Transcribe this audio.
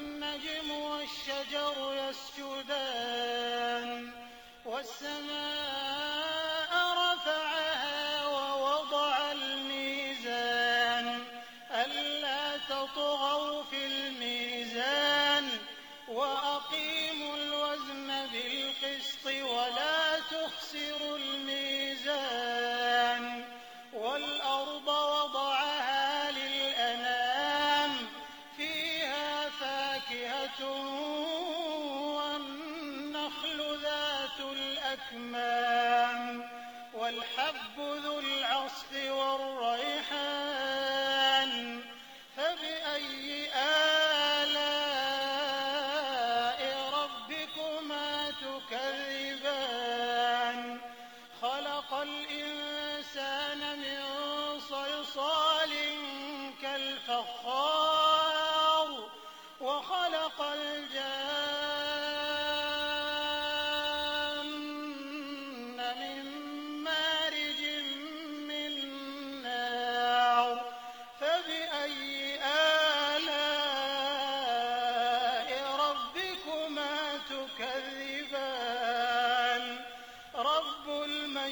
والنجم والشجر يسجدان والسماء رفعها ووضع الميزان ألا تطغوا والحب ذو العصف والريحان